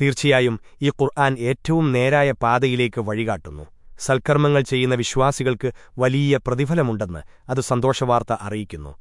തീർച്ചയായും ഈ ഖുർആൻ ഏറ്റവും നേരായ പാതയിലേക്ക് വഴികാട്ടുന്നു. സൽക്കർമ്മങ്ങൾ ചെയ്യുന്ന വിശ്വാസികൾക്ക് വലിയ പ്രതിഫലമുണ്ടെന്ന് അത് സന്തോഷവാർത്ത അറിയിക്കുന്നു.